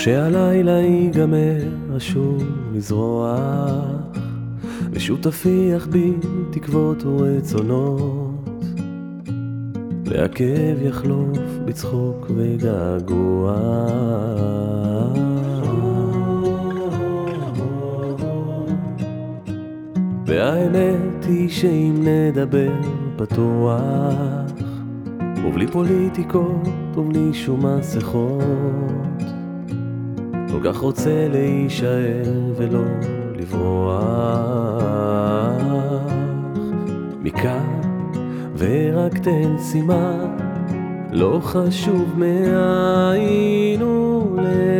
וכשהלילה ייגמר אשוב לזרוח ושוב תפיח בי תקוות ורצונות. והכאב יחלוף בצחוק וגעגוע. והאמת היא שאם נדבר פתוח ובלי פוליטיקות ובלי שום מסכות כל כך רוצה להישאר ולא לברוח. מכאן ורק תן סימן לא חשוב מאין ולאן.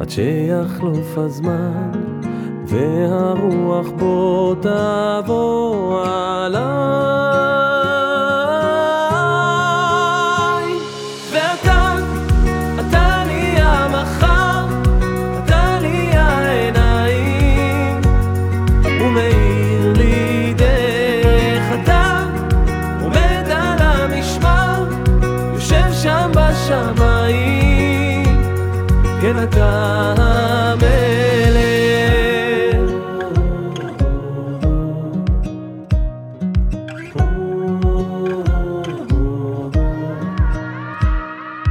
עד שיחלוף הזמן והרוח בו תבוא עליי אתה המלך.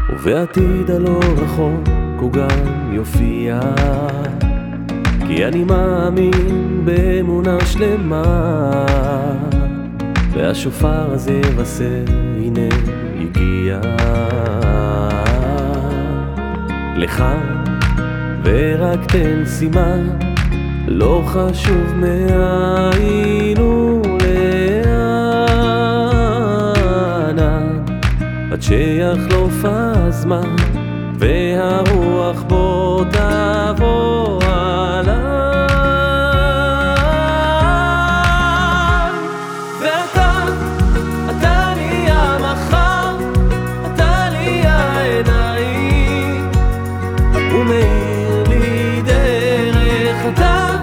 ובעתיד הלא רחוק הוא גם יופיע כי אני מאמין באמונה שלמה. והשופר הזה יבשר הנה הגיע לכאן ורק תן סימן לא חשוב מאין ולאן עד שיחלוף הזמן והרוח בו תעלה מאיר לי דרך אתה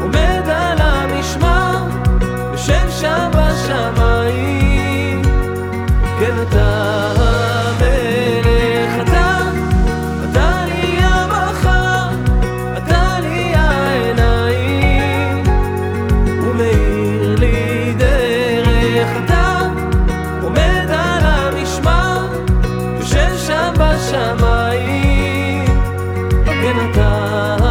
עומד על המשמר בשם שם בשמיים כן אתה 的。